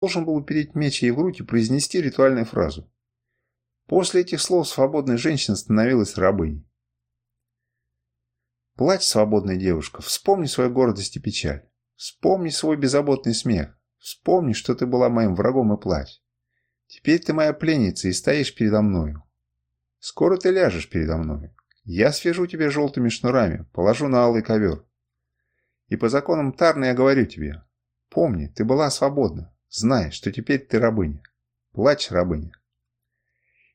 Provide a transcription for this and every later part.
должен был упереть меч ей в руки и произнести ритуальную фразу. После этих слов свободная женщина становилась рабыней. Плачь, свободная девушка, вспомни свою гордость и печаль. Вспомни свой беззаботный смех. Вспомни, что ты была моим врагом и плачь. Теперь ты моя пленница и стоишь передо мною. Скоро ты ляжешь передо мною. Я свяжу тебя желтыми шнурами, положу на алый ковер. И по законам Тарны я говорю тебе, помни, ты была свободна, знай, что теперь ты рабыня. Плачь, рабыня.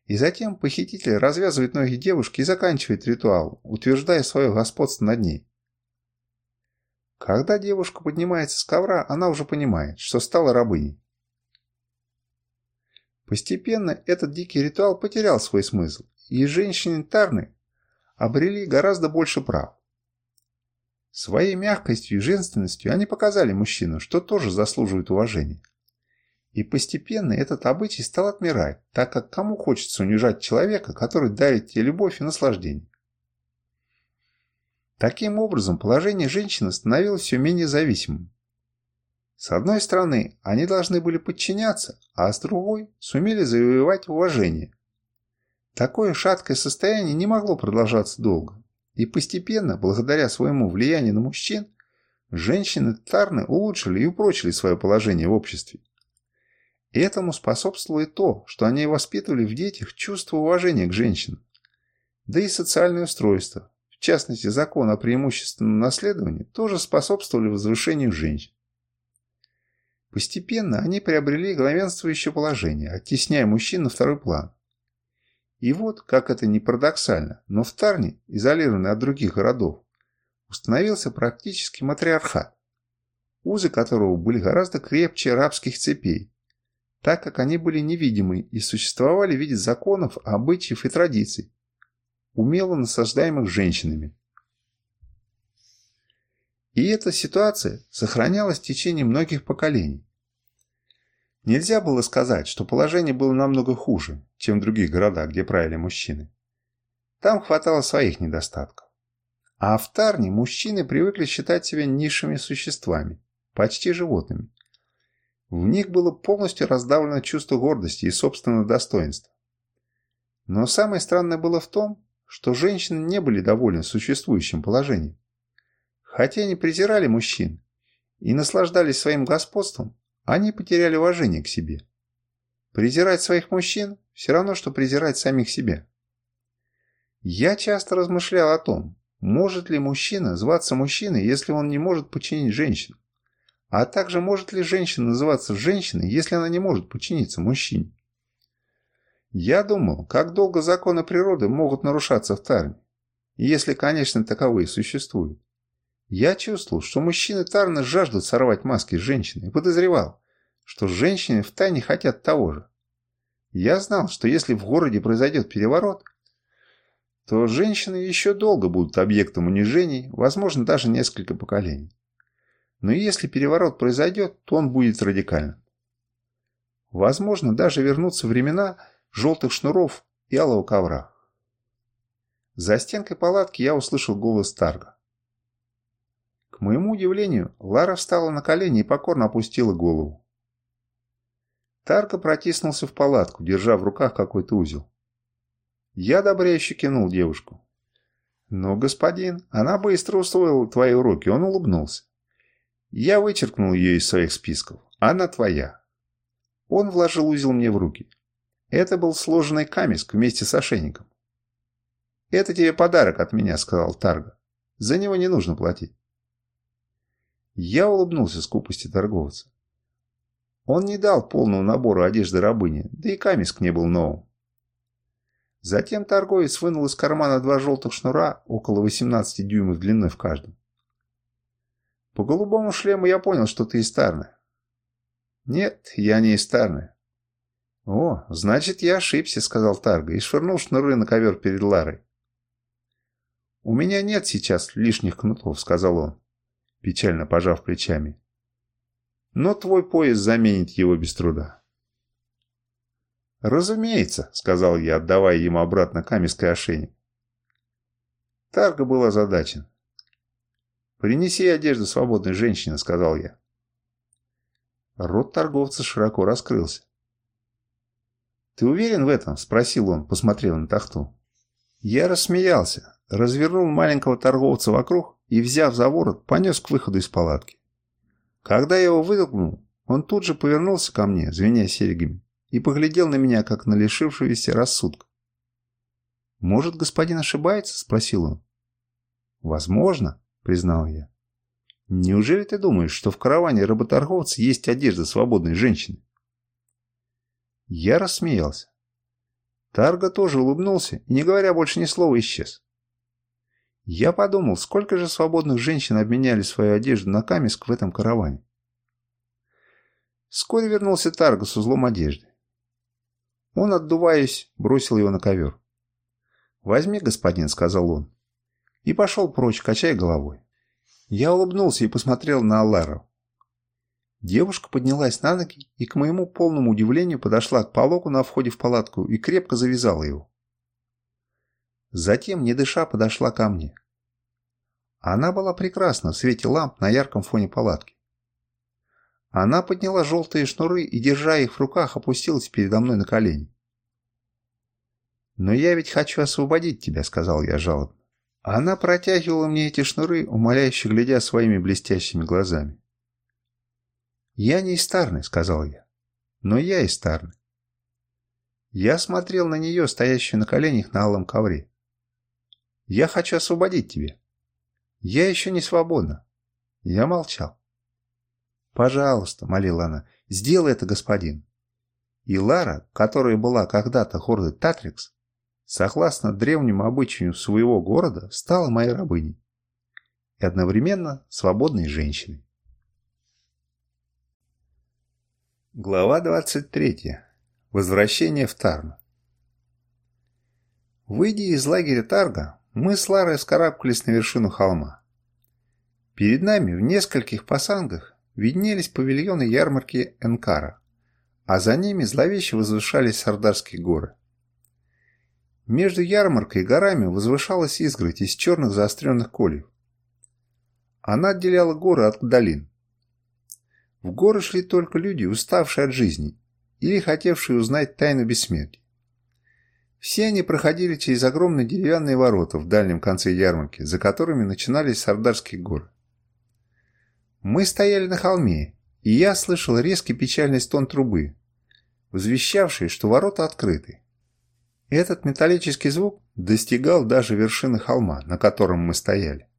И затем похититель развязывает ноги девушки и заканчивает ритуал, утверждая свое господство над ней. Когда девушка поднимается с ковра, она уже понимает, что стала рабыней. Постепенно этот дикий ритуал потерял свой смысл, и женщины Тарны обрели гораздо больше прав. Своей мягкостью и женственностью они показали мужчину, что тоже заслуживает уважения. И постепенно этот обычай стал отмирать, так как кому хочется унижать человека, который дарит тебе любовь и наслаждение. Таким образом, положение женщины становилось все менее зависимым. С одной стороны, они должны были подчиняться, а с другой сумели завоевать уважение. Такое шаткое состояние не могло продолжаться долго, и постепенно, благодаря своему влиянию на мужчин, женщины Тарны улучшили и упрочили свое положение в обществе. Этому способствовало то, что они воспитывали в детях чувство уважения к женщинам, да и социальное устройство, в частности закон о преимущественном наследовании, тоже способствовали возвышению женщин. Постепенно они приобрели главенствующее положение, оттесняя мужчин на второй план. И вот, как это ни парадоксально, но в Тарне, изолированный от других городов, установился практически матриархат, узы которого были гораздо крепче арабских цепей, так как они были невидимы и существовали в виде законов, обычаев и традиций, умело насаждаемых женщинами. И эта ситуация сохранялась в течение многих поколений. Нельзя было сказать, что положение было намного хуже, чем в других городах, где правили мужчины. Там хватало своих недостатков. А в Тарне мужчины привыкли считать себя низшими существами, почти животными, в них было полностью раздавлено чувство гордости и собственного достоинства. Но самое странное было в том, что женщины не были довольны существующим положением. Хотя они презирали мужчин и наслаждались своим господством, они потеряли уважение к себе. Презирать своих мужчин – все равно, что презирать самих себя. Я часто размышлял о том, может ли мужчина зваться мужчиной, если он не может подчинить женщину. А также может ли женщина называться женщиной, если она не может подчиниться мужчине? Я думал, как долго законы природы могут нарушаться в Тарне, если, конечно, таковые существуют. Я чувствовал, что мужчины Тарна жаждут сорвать маски женщины и подозревал, что женщины в тайне хотят того же. Я знал, что если в городе произойдет переворот, то женщины еще долго будут объектом унижений, возможно, даже несколько поколений. Но если переворот произойдет, то он будет радикальным. Возможно, даже вернутся времена желтых шнуров и алого ковра. За стенкой палатки я услышал голос Тарга. К моему удивлению, Лара встала на колени и покорно опустила голову. Тарка протиснулся в палатку, держа в руках какой-то узел. Я одобряюще кинул девушку. «Но, господин, она быстро усвоила твои уроки», он улыбнулся. Я вычеркнул ее из своих списков. Она твоя. Он вложил узел мне в руки. Это был сложенный камешек вместе с ошейником. «Это тебе подарок от меня», — сказал Тарга. «За него не нужно платить». Я улыбнулся скупости торговца. Он не дал полного набора одежды рабыни, да и камешек не был новым. Затем торговец вынул из кармана два желтых шнура, около 18 дюймов длиной в каждом. По голубому шлему я понял, что ты из Тарны. Нет, я не из Тарны. О, значит, я ошибся, сказал Тарга и швырнул шнуры на ковер перед Ларой. У меня нет сейчас лишних кнутов, сказал он, печально пожав плечами. Но твой пояс заменит его без труда. «Разумеется», — сказал я, отдавая ему обратно каменский ошейник. Тарга был озадачен. «Принеси одежду свободной женщине», — сказал я. Рот торговца широко раскрылся. «Ты уверен в этом?» – спросил он, посмотрев на тахту. Я рассмеялся, развернул маленького торговца вокруг и, взяв за ворот, понес к выходу из палатки. Когда я его вытолкнул, он тут же повернулся ко мне, звеня серьгами, и поглядел на меня, как на лишившегося рассудка. «Может, господин ошибается?» – спросил он. «Возможно», – признал я. «Неужели ты думаешь, что в караване работорговца есть одежда свободной женщины?» Я рассмеялся. Тарго тоже улыбнулся и, не говоря больше ни слова, исчез. Я подумал, сколько же свободных женщин обменяли свою одежду на камеск в этом караване. Вскоре вернулся Тарго с узлом одежды. Он, отдуваясь, бросил его на ковер. «Возьми, господин», — сказал он. И пошел прочь, качая головой. Я улыбнулся и посмотрел на Аллару. Девушка поднялась на ноги и, к моему полному удивлению, подошла к полоку на входе в палатку и крепко завязала его. Затем, не дыша, подошла ко мне. Она была прекрасна в свете ламп на ярком фоне палатки. Она подняла желтые шнуры и, держа их в руках, опустилась передо мной на колени. «Но я ведь хочу освободить тебя», — сказал я жалобно. Она протягивала мне эти шнуры, умоляюще глядя своими блестящими глазами. «Я не из Тарны», — сказал я. «Но я из Тарны». Я смотрел на нее, стоящую на коленях на алом ковре. «Я хочу освободить тебя». «Я еще не свободна». Я молчал. «Пожалуйста», — молила она, — «сделай это, господин». И Лара, которая была когда-то хордой Татрикс, согласно древнему обычаю своего города, стала моей рабыней и одновременно свободной женщиной. Глава 23. Возвращение в Тарн. Выйдя из лагеря Тарга, мы с Ларой скарабкались на вершину холма. Перед нами в нескольких пасангах виднелись павильоны ярмарки Энкара, а за ними зловеще возвышались Сардарские горы. Между ярмаркой и горами возвышалась изгородь из черных заостренных кольев. Она отделяла горы от долин. В горы шли только люди, уставшие от жизни или хотевшие узнать тайну бессмертия. Все они проходили через огромные деревянные ворота в дальнем конце ярмарки, за которыми начинались Сардарские горы. Мы стояли на холме, и я слышал резкий печальный стон трубы, возвещавший, что ворота открыты. Этот металлический звук достигал даже вершины холма, на котором мы стояли.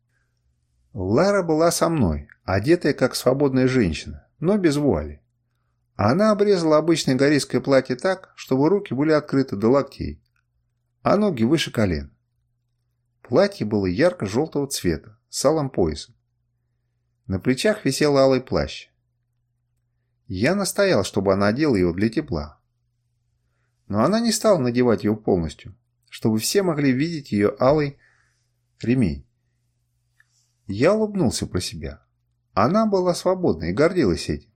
Лара была со мной, одетая как свободная женщина, но без вуали. Она обрезала обычное горейское платье так, чтобы руки были открыты до локтей, а ноги выше колен. Платье было ярко-желтого цвета, с алым поясом. На плечах висел алый плащ. Я настоял, чтобы она одела его для тепла, но она не стала надевать его полностью, чтобы все могли видеть ее алый ремень. Я улыбнулся про себя. Она была свободна и гордилась этим.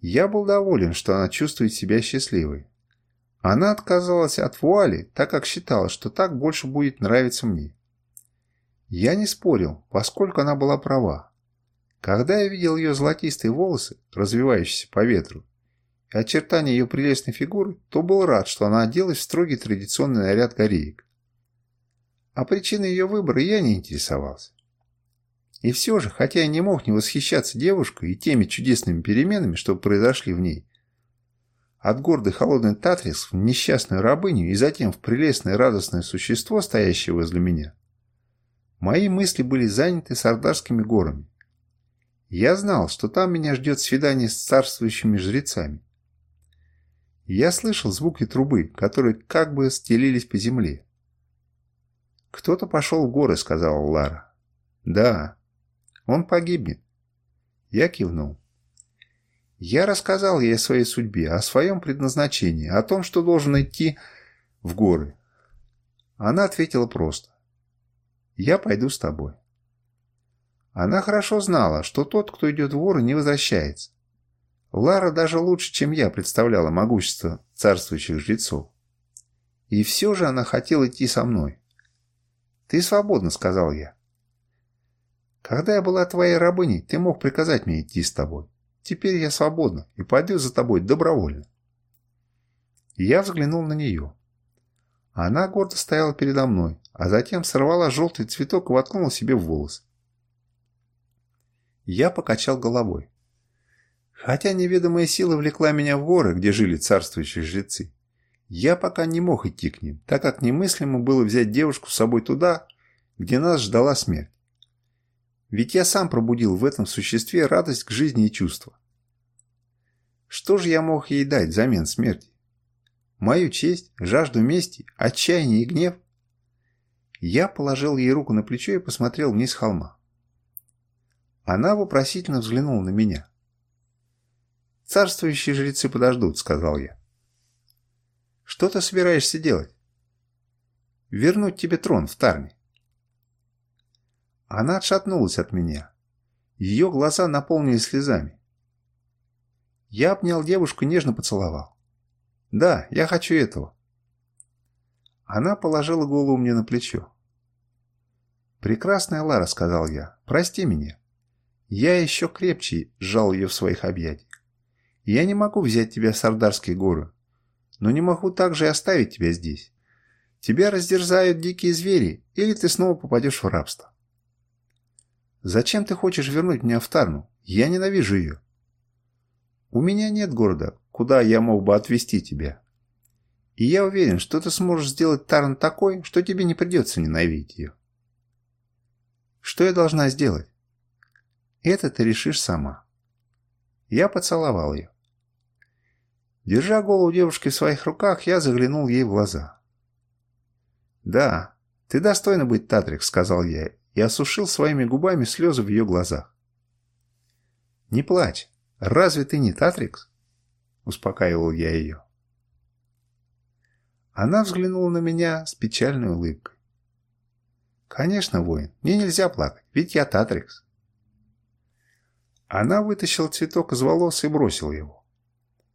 Я был доволен, что она чувствует себя счастливой. Она отказалась от вуали, так как считала, что так больше будет нравиться мне. Я не спорил, поскольку она была права. Когда я видел ее золотистые волосы, развивающиеся по ветру, и очертания ее прелестной фигуры, то был рад, что она оделась в строгий традиционный наряд кореек. А причиной ее выбора я не интересовался. И все же, хотя я не мог не восхищаться девушкой и теми чудесными переменами, что произошли в ней, от гордой холодной Татрис в несчастную рабыню и затем в прелестное радостное существо, стоящее возле меня, мои мысли были заняты сардарскими горами. Я знал, что там меня ждет свидание с царствующими жрецами. Я слышал звуки трубы, которые как бы стелились по земле. «Кто-то пошел в горы», — сказала Лара. «Да, он погибнет». Я кивнул. Я рассказал ей о своей судьбе, о своем предназначении, о том, что должен идти в горы. Она ответила просто. «Я пойду с тобой». Она хорошо знала, что тот, кто идет в горы, не возвращается. Лара даже лучше, чем я, представляла могущество царствующих жрецов. И все же она хотела идти со мной. «Ты свободна», — сказал я. «Когда я была твоей рабыней, ты мог приказать мне идти с тобой. Теперь я свободна и пойду за тобой добровольно. Я взглянул на нее. Она гордо стояла передо мной, а затем сорвала желтый цветок и воткнула себе в волос. Я покачал головой. Хотя неведомая сила влекла меня в горы, где жили царствующие жрецы, я пока не мог идти к ним, так как немыслимо было взять девушку с собой туда, где нас ждала смерть. Ведь я сам пробудил в этом существе радость к жизни и чувства. Что же я мог ей дать взамен смерти? Мою честь, жажду мести, отчаяние и гнев? Я положил ей руку на плечо и посмотрел вниз холма. Она вопросительно взглянула на меня. «Царствующие жрецы подождут», — сказал я. «Что ты собираешься делать?» «Вернуть тебе трон в Тарне». Она отшатнулась от меня. Ее глаза наполнились слезами. Я обнял девушку и нежно поцеловал. «Да, я хочу этого». Она положила голову мне на плечо. «Прекрасная Лара», — сказал я, — «прости меня». Я еще крепче сжал ее в своих объятиях. Я не могу взять тебя в Сардарские горы, но не могу также и оставить тебя здесь. Тебя раздерзают дикие звери, или ты снова попадешь в рабство. Зачем ты хочешь вернуть меня в Тарну? Я ненавижу ее. У меня нет города, куда я мог бы отвезти тебя. И я уверен, что ты сможешь сделать Тарн такой, что тебе не придется ненавидеть ее. Что я должна сделать? Это ты решишь сама. Я поцеловал ее. Держа голову девушки в своих руках, я заглянул ей в глаза. «Да, ты достойна быть Татрик», — сказал я, и осушил своими губами слезы в ее глазах. «Не плачь. Разве ты не Татрикс?» — успокаивал я ее. Она взглянула на меня с печальной улыбкой. «Конечно, воин, мне нельзя плакать, ведь я Татрикс». Она вытащила цветок из волос и бросила его.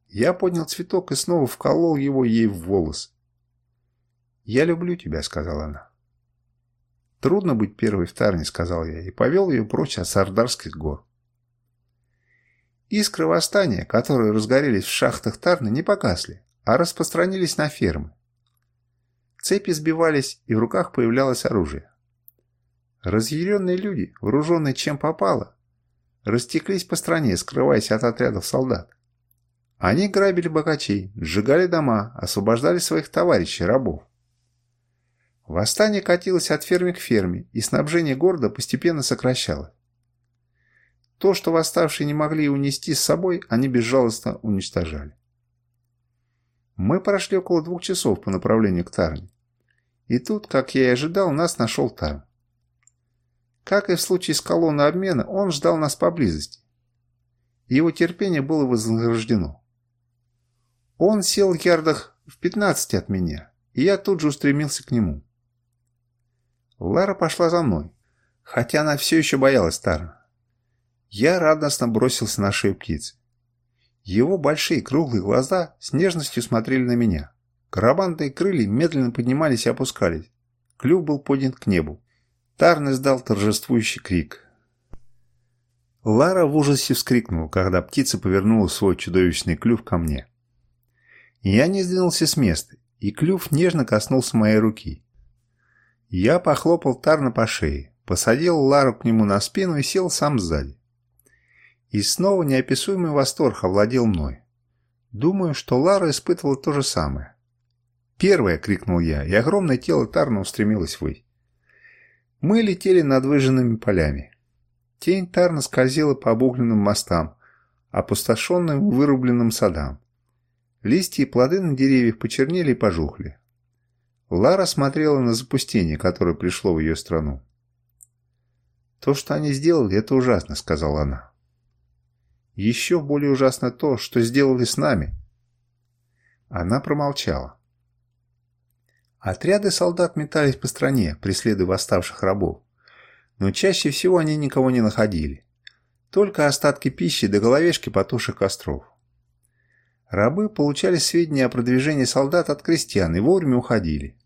Я поднял цветок и снова вколол его ей в волос. «Я люблю тебя», — сказала она. «Трудно быть первой в Тарне», — сказал я, и повел ее прочь от Сардарских гор. Искры восстания, которые разгорелись в шахтах Тарны, не погасли, а распространились на фермы. Цепи сбивались, и в руках появлялось оружие. Разъяренные люди, вооруженные чем попало, растеклись по стране, скрываясь от отрядов солдат. Они грабили богачей, сжигали дома, освобождали своих товарищей, рабов. Восстание катилось от фермы к ферме, и снабжение города постепенно сокращалось. То, что восставшие не могли унести с собой, они безжалостно уничтожали. Мы прошли около двух часов по направлению к Тарне. И тут, как я и ожидал, нас нашел Тарн. Как и в случае с колонной обмена, он ждал нас поблизости. Его терпение было вознаграждено. Он сел в ярдах в 15 от меня, и я тут же устремился к нему. Лара пошла за мной, хотя она все еще боялась Тара. Я радостно бросился на шею птицы. Его большие круглые глаза с нежностью смотрели на меня. Карабанные крылья медленно поднимались и опускались. Клюв был поднят к небу. Тарн издал торжествующий крик. Лара в ужасе вскрикнула, когда птица повернула свой чудовищный клюв ко мне. Я не сдвинулся с места, и клюв нежно коснулся моей руки. Я похлопал Тарна по шее, посадил Лару к нему на спину и сел сам сзади. И снова неописуемый восторг овладел мной. Думаю, что Лара испытывала то же самое. «Первое!» — крикнул я, и огромное тело Тарна устремилось ввысь. Мы летели над выжженными полями. Тень тарно скользила по обугленным мостам, опустошенным вырубленным садам. Листья и плоды на деревьях почернели и пожухли. Лара смотрела на запустение, которое пришло в ее страну. «То, что они сделали, это ужасно», — сказала она. «Еще более ужасно то, что сделали с нами». Она промолчала. Отряды солдат метались по стране, преследуя восставших рабов. Но чаще всего они никого не находили. Только остатки пищи до головешки потушек костров. Рабы получали сведения о продвижении солдат от крестьян и вовремя уходили.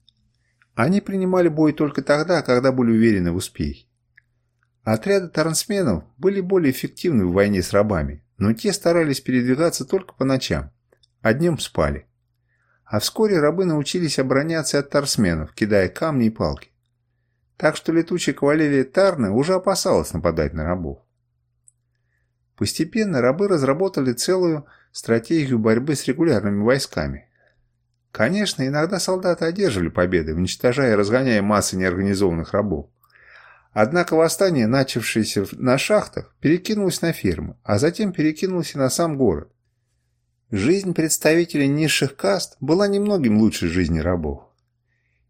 Они принимали бой только тогда, когда были уверены в успехе. Отряды трансменов были более эффективны в войне с рабами, но те старались передвигаться только по ночам, а днем спали. А вскоре рабы научились обороняться от торсменов, кидая камни и палки. Так что летучая кавалерия Тарны уже опасалась нападать на рабов. Постепенно рабы разработали целую стратегию борьбы с регулярными войсками. Конечно, иногда солдаты одерживали победы, уничтожая и разгоняя массы неорганизованных рабов. Однако восстание, начавшееся на шахтах, перекинулось на фермы, а затем перекинулось и на сам город. Жизнь представителей низших каст была немногим лучше жизни рабов.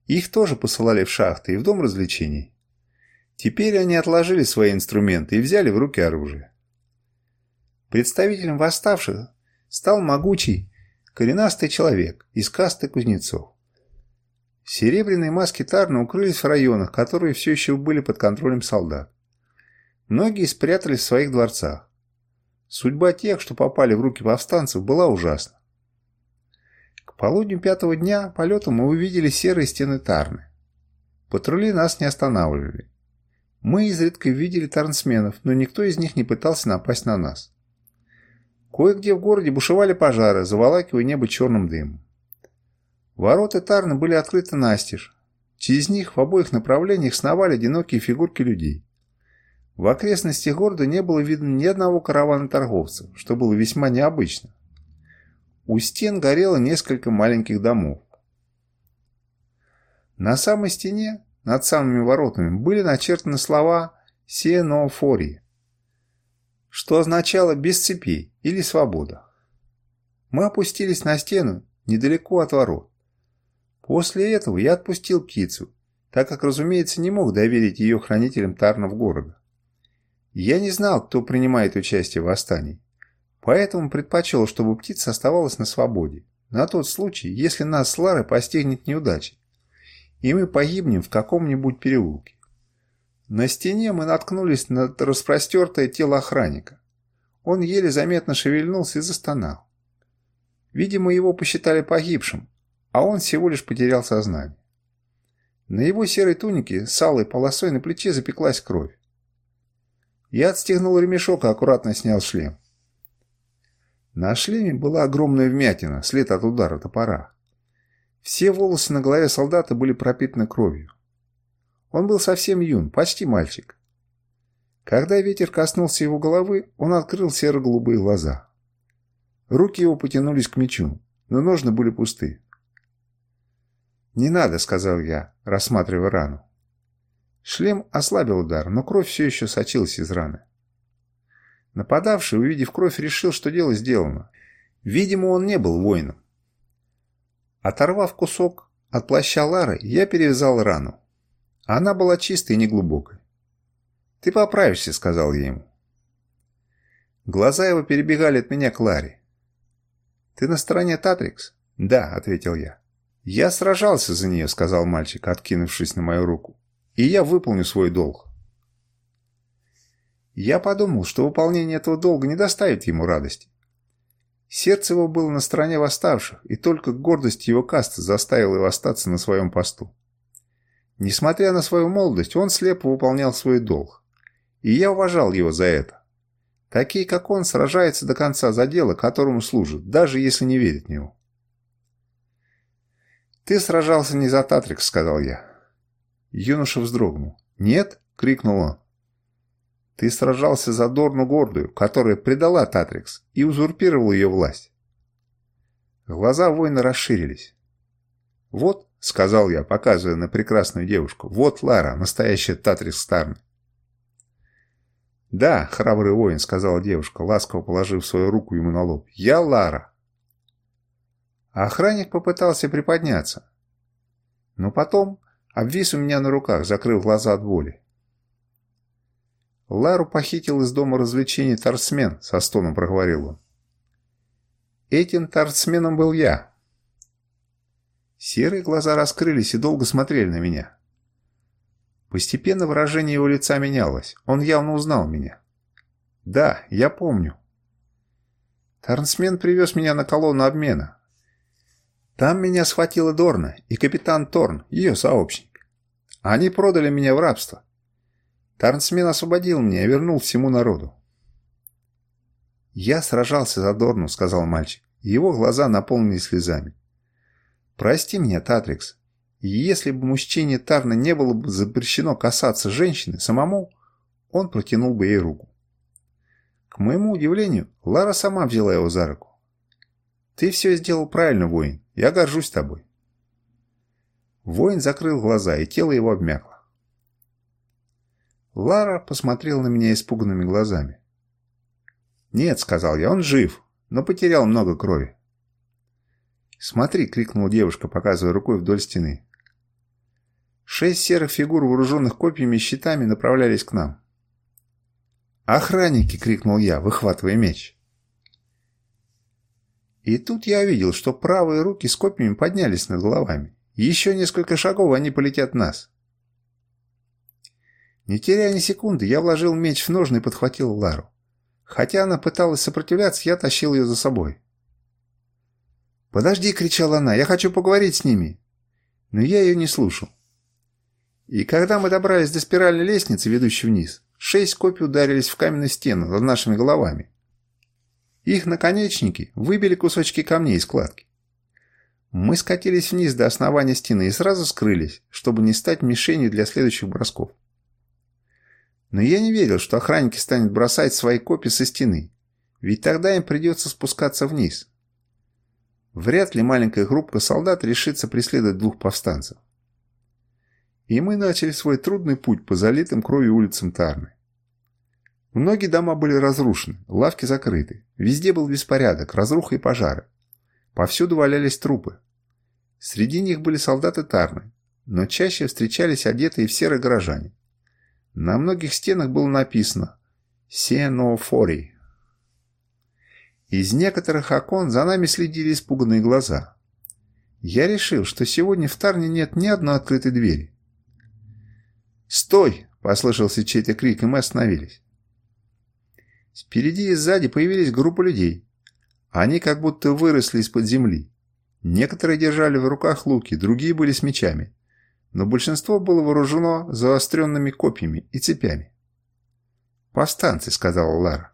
Их тоже посылали в шахты и в дом развлечений. Теперь они отложили свои инструменты и взяли в руки оружие. Представителем восставших стал могучий, коренастый человек из касты кузнецов. Серебряные маски Тарна укрылись в районах, которые все еще были под контролем солдат. Многие спрятались в своих дворцах. Судьба тех, что попали в руки повстанцев, была ужасна. К полудню пятого дня полета мы увидели серые стены Тарны. Патрули нас не останавливали. Мы изредка видели тарнсменов, но никто из них не пытался напасть на нас. Кое-где в городе бушевали пожары, заволакивая небо черным дымом. Ворота Тарны были открыты настежь. Через них в обоих направлениях сновали одинокие фигурки людей. В окрестностях города не было видно ни одного каравана торговцев, что было весьма необычно. У стен горело несколько маленьких домов. На самой стене, над самыми воротами, были начертаны слова «Сенофории», что означало «без цепей» или «свобода». Мы опустились на стену недалеко от ворот. После этого я отпустил птицу, так как, разумеется, не мог доверить ее хранителям Тарнов города. Я не знал, кто принимает участие в восстании, поэтому предпочел, чтобы птица оставалась на свободе, на тот случай, если нас с Ларой постигнет неудача, и мы погибнем в каком-нибудь переулке. На стене мы наткнулись на распростертое тело охранника. Он еле заметно шевельнулся и застонал. Видимо, его посчитали погибшим, а он всего лишь потерял сознание. На его серой тунике с алой полосой на плече запеклась кровь. Я отстегнул ремешок и аккуратно снял шлем. На шлеме была огромная вмятина, след от удара топора. Все волосы на голове солдата были пропитаны кровью. Он был совсем юн, почти мальчик. Когда ветер коснулся его головы, он открыл серо-голубые глаза. Руки его потянулись к мечу, но ножны были пусты. «Не надо», — сказал я, рассматривая рану. Шлем ослабил удар, но кровь все еще сочилась из раны. Нападавший, увидев кровь, решил, что дело сделано. Видимо, он не был воином. Оторвав кусок от плаща Лары, я перевязал рану. Она была чистой и неглубокой. «Ты поправишься», — сказал я ему. Глаза его перебегали от меня к Ларе. «Ты на стороне Татрикс?» «Да», — ответил я. «Я сражался за нее», — сказал мальчик, откинувшись на мою руку. «И я выполню свой долг». Я подумал, что выполнение этого долга не доставит ему радости. Сердце его было на стороне восставших, и только гордость его касты заставила его остаться на своем посту. Несмотря на свою молодость, он слепо выполнял свой долг. И я уважал его за это. Такие, как он, сражаются до конца за дело, которому служат, даже если не верят в него. «Ты сражался не за Татрикс», — сказал я. Юноша вздрогнул. «Нет?» — крикнул он. «Ты сражался за Дорну Гордую, которая предала Татрикс и узурпировала ее власть». Глаза воина расширились. «Вот», — сказал я, показывая на прекрасную девушку, — «вот Лара, настоящая Татрикс Старн». «Да, храбрый воин», — сказала девушка, ласково положив свою руку ему на лоб, — «я Лара». А охранник попытался приподняться. Но потом обвис у меня на руках, закрыв глаза от боли. Лару похитил из дома развлечений торсмен, со стоном проговорил он. Этим торсменом был я. Серые глаза раскрылись и долго смотрели на меня. Постепенно выражение его лица менялось. Он явно узнал меня. Да, я помню. Торсмен привез меня на колонну обмена. Там меня схватила Дорна и капитан Торн, ее сообщник. Они продали меня в рабство. Тарнсмен освободил меня и вернул всему народу. «Я сражался за Дорну», — сказал мальчик. Его глаза наполнились слезами. «Прости меня, Татрикс. Если бы мужчине Тарна не было бы запрещено касаться женщины самому, он протянул бы ей руку. К моему удивлению, Лара сама взяла его за руку. «Ты все сделал правильно, воин. Я горжусь тобой». Воин закрыл глаза, и тело его обмякло. Лара посмотрела на меня испуганными глазами. «Нет», — сказал я, — «он жив, но потерял много крови». «Смотри!» — крикнула девушка, показывая рукой вдоль стены. Шесть серых фигур, вооруженных копьями и щитами, направлялись к нам. «Охранники!» — крикнул я, выхватывая меч. И тут я увидел, что правые руки с копьями поднялись над головами. Еще несколько шагов, они полетят нас. Не теряя ни секунды, я вложил меч в ножны и подхватил Лару. Хотя она пыталась сопротивляться, я тащил ее за собой. «Подожди!» — кричала она. «Я хочу поговорить с ними!» Но я ее не слушал. И когда мы добрались до спиральной лестницы, ведущей вниз, шесть копий ударились в каменную стену над нашими головами. Их наконечники выбили кусочки камней из кладки. Мы скатились вниз до основания стены и сразу скрылись, чтобы не стать мишенью для следующих бросков. Но я не верил, что охранники станут бросать свои копии со стены, ведь тогда им придется спускаться вниз. Вряд ли маленькая группа солдат решится преследовать двух повстанцев. И мы начали свой трудный путь по залитым кровью улицам Тарны. Многие дома были разрушены, лавки закрыты, везде был беспорядок, разруха и пожары. Повсюду валялись трупы. Среди них были солдаты Тарны, но чаще встречались одетые в серые горожане. На многих стенах было написано «Сенофорий». Из некоторых окон за нами следили испуганные глаза. Я решил, что сегодня в Тарне нет ни одной открытой двери. «Стой!» – послышался чей-то крик, и мы остановились. Спереди и сзади появились группы людей. Они как будто выросли из-под земли. Некоторые держали в руках луки, другие были с мечами но большинство было вооружено заостренными копьями и цепями. «Повстанцы», — сказала Лара.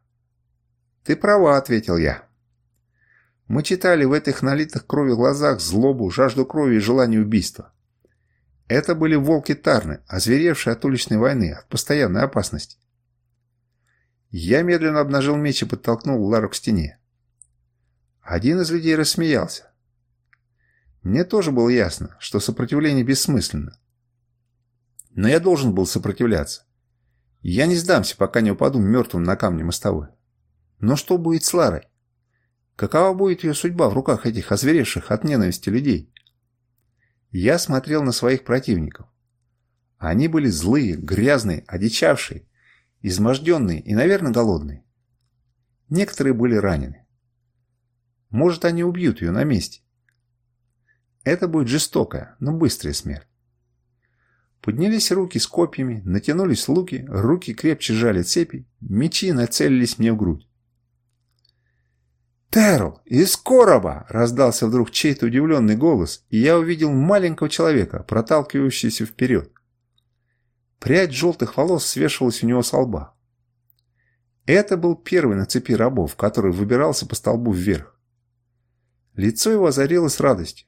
«Ты права», — ответил я. Мы читали в этих налитых крови глазах злобу, жажду крови и желание убийства. Это были волки Тарны, озверевшие от уличной войны, от постоянной опасности. Я медленно обнажил меч и подтолкнул Лару к стене. Один из людей рассмеялся. Мне тоже было ясно, что сопротивление бессмысленно. Но я должен был сопротивляться. Я не сдамся, пока не упаду мертвым на камне мостовой. Но что будет с Ларой? Какова будет ее судьба в руках этих озверевших от ненависти людей? Я смотрел на своих противников. Они были злые, грязные, одичавшие, изможденные и, наверное, голодные. Некоторые были ранены. Может, они убьют ее на месте. Это будет жестокая, но быстрая смерть. Поднялись руки с копьями, натянулись луки, руки крепче сжали цепи, мечи нацелились мне в грудь. «Терл! Из короба!» – раздался вдруг чей-то удивленный голос, и я увидел маленького человека, проталкивающегося вперед. Прядь желтых волос свешивалась у него с лба. Это был первый на цепи рабов, который выбирался по столбу вверх. Лицо его озарилось радостью.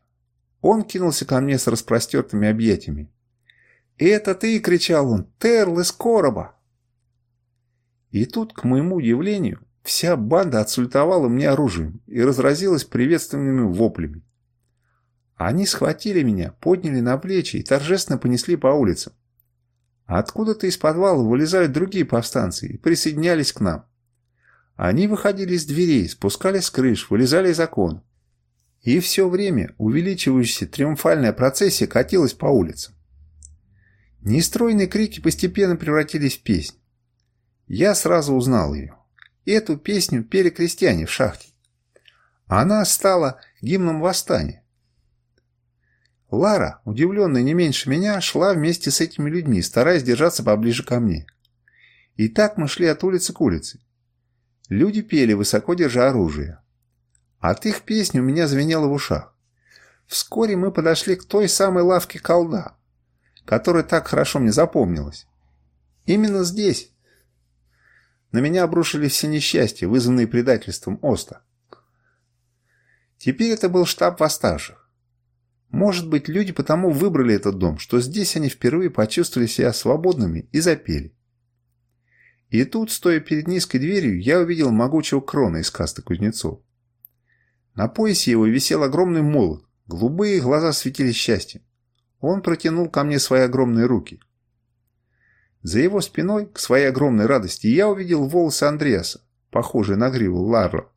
Он кинулся ко мне с распростертыми объятиями. «Это ты!» — кричал он. «Терл из короба!» И тут, к моему удивлению, вся банда отсультовала мне оружием и разразилась приветственными воплями. Они схватили меня, подняли на плечи и торжественно понесли по улицам. Откуда-то из подвала вылезают другие повстанцы и присоединялись к нам. Они выходили из дверей, спускались с крыш, вылезали из окон. И все время увеличивающаяся триумфальная процессия катилась по улицам. Нестройные крики постепенно превратились в песнь. Я сразу узнал ее. Эту песню пели крестьяне в шахте. Она стала гимном восстания. Лара, удивленная не меньше меня, шла вместе с этими людьми, стараясь держаться поближе ко мне. И так мы шли от улицы к улице. Люди пели, высоко держа оружие. От их песни у меня звенело в ушах. Вскоре мы подошли к той самой лавке колда, которая так хорошо мне запомнилась. Именно здесь. На меня обрушились все несчастья, вызванные предательством Оста. Теперь это был штаб восставших. Может быть, люди потому выбрали этот дом, что здесь они впервые почувствовали себя свободными и запели. И тут, стоя перед низкой дверью, я увидел могучего крона из касты кузнецов. На поясе его висел огромный молот, голубые глаза светились счастьем. Он протянул ко мне свои огромные руки. За его спиной, к своей огромной радости, я увидел волосы Андреаса, похожие на гриву Ларра.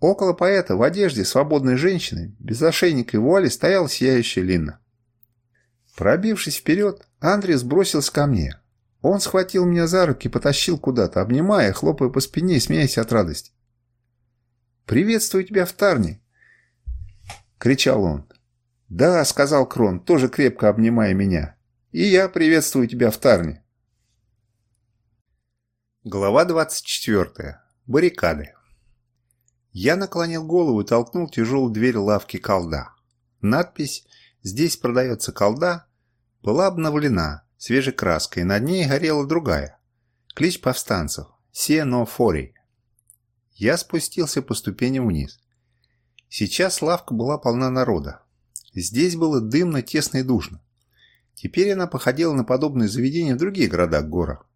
Около поэта в одежде свободной женщины, без ошейника и вуали, стояла сияющая Линна. Пробившись вперед, Андрес бросился ко мне. Он схватил меня за руки и потащил куда-то, обнимая, хлопая по спине и смеясь от радости. «Приветствую тебя в Тарне!» — кричал он. «Да», — сказал Крон, тоже крепко обнимая меня. «И я приветствую тебя в Тарне». Глава 24. Баррикады. Я наклонил голову и толкнул тяжелую дверь лавки колда. Надпись «Здесь продается колда» была обновлена свежей краской, и над ней горела другая. Клич повстанцев «Сено Фори». Я спустился по ступеням вниз. Сейчас лавка была полна народа. Здесь было дымно, тесно и душно. Теперь она походила на подобные заведения в других городах-горах.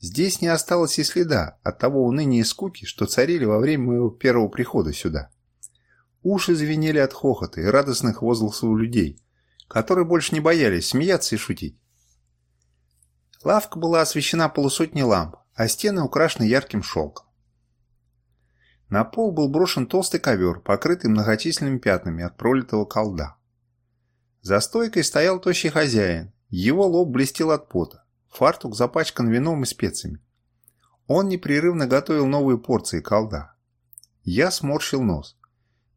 Здесь не осталось и следа от того уныния и скуки, что царили во время моего первого прихода сюда. Уши звенели от хохота и радостных возгласов людей, которые больше не боялись смеяться и шутить. Лавка была освещена полусотней ламп, а стены украшены ярким шелком. На пол был брошен толстый ковер, покрытый многочисленными пятнами от пролитого колда. За стойкой стоял тощий хозяин, его лоб блестел от пота, фартук запачкан вином и специями. Он непрерывно готовил новые порции колда. Я сморщил нос.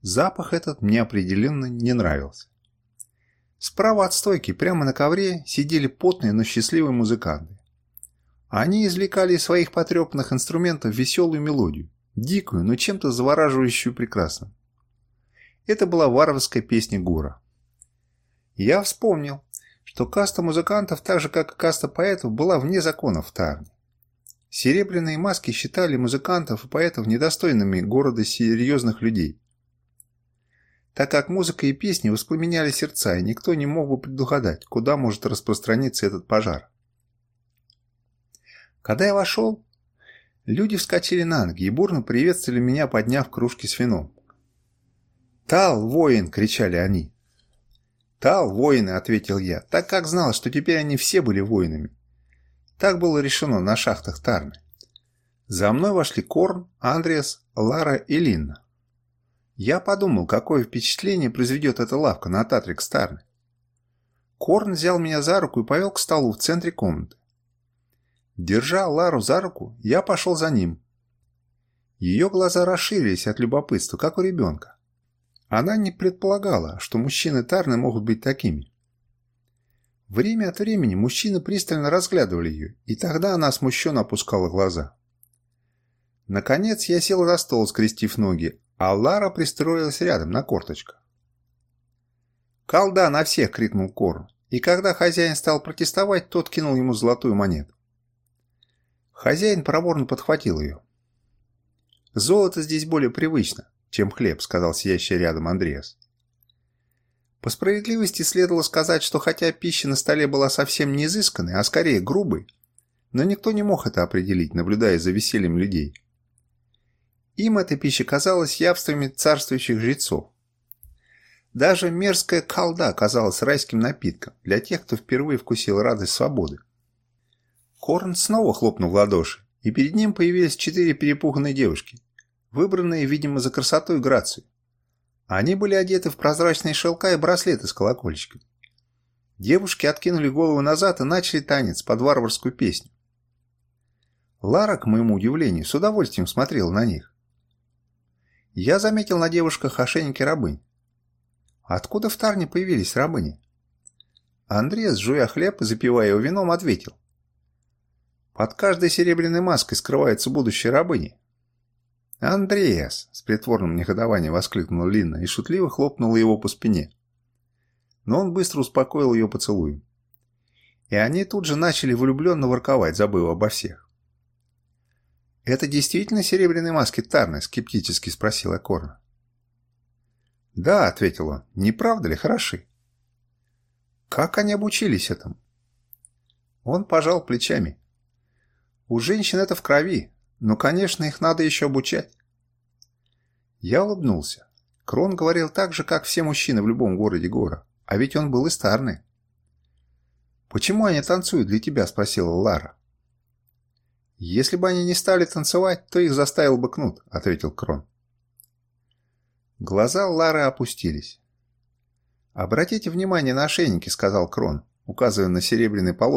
Запах этот мне определенно не нравился. Справа от стойки, прямо на ковре, сидели потные, но счастливые музыканты. Они извлекали из своих потрепанных инструментов веселую мелодию, дикую, но чем-то завораживающую прекрасно. Это была варварская песня Гура. Я вспомнил, что каста музыкантов, так же как и каста поэтов, была вне законов в Тарне. Серебряные маски считали музыкантов и поэтов недостойными города серьезных людей. Так как музыка и песни воспламеняли сердца, и никто не мог бы предугадать, куда может распространиться этот пожар. Когда я вошел, Люди вскочили на ноги и бурно приветствовали меня, подняв кружки с вином. «Тал, воин!» — кричали они. «Тал, воины!» — ответил я, так как знал, что теперь они все были воинами. Так было решено на шахтах Тарны. За мной вошли Корн, Андреас, Лара и Линна. Я подумал, какое впечатление произведет эта лавка на Татрикс Тарны. Корн взял меня за руку и повел к столу в центре комнаты. Держа Лару за руку, я пошел за ним. Ее глаза расширились от любопытства, как у ребенка. Она не предполагала, что мужчины Тарны могут быть такими. Время от времени мужчины пристально разглядывали ее, и тогда она смущенно опускала глаза. Наконец я сел за стол, скрестив ноги, а Лара пристроилась рядом на корточках. «Колда на всех!» — крикнул Корн, и когда хозяин стал протестовать, тот кинул ему золотую монету. Хозяин проворно подхватил ее. «Золото здесь более привычно, чем хлеб», — сказал сидящий рядом Андреас. По справедливости следовало сказать, что хотя пища на столе была совсем не изысканной, а скорее грубой, но никто не мог это определить, наблюдая за весельем людей. Им эта пища казалась явствами царствующих жрецов. Даже мерзкая колда казалась райским напитком для тех, кто впервые вкусил радость свободы. Корн снова хлопнул в ладоши, и перед ним появились четыре перепуганные девушки, выбранные, видимо, за красоту и грацию. Они были одеты в прозрачные шелка и браслеты с колокольчиками. Девушки откинули голову назад и начали танец под варварскую песню. Лара, к моему удивлению, с удовольствием смотрела на них. Я заметил на девушках ошейники рабынь. Откуда в Тарне появились рабыни? Андрей, жуя хлеб и запивая его вином, ответил. Под каждой серебряной маской скрывается будущее рабыни. «Андреас!» – с притворным негодованием воскликнула Линна и шутливо хлопнула его по спине. Но он быстро успокоил ее поцелуем. И они тут же начали влюбленно ворковать, забыв обо всех. «Это действительно серебряные маски Тарны?» – скептически спросила Корна. «Да», – ответил он, – «не правда ли хороши?» «Как они обучились этому?» Он пожал плечами. «У женщин это в крови, но, конечно, их надо еще обучать». Я улыбнулся. Крон говорил так же, как все мужчины в любом городе Гора, а ведь он был из Тарны. «Почему они танцуют для тебя?» – спросила Лара. «Если бы они не стали танцевать, то их заставил бы Кнут», — ответил Крон. Глаза Лары опустились. «Обратите внимание на ошейники», — сказал Крон, указывая на серебряный полос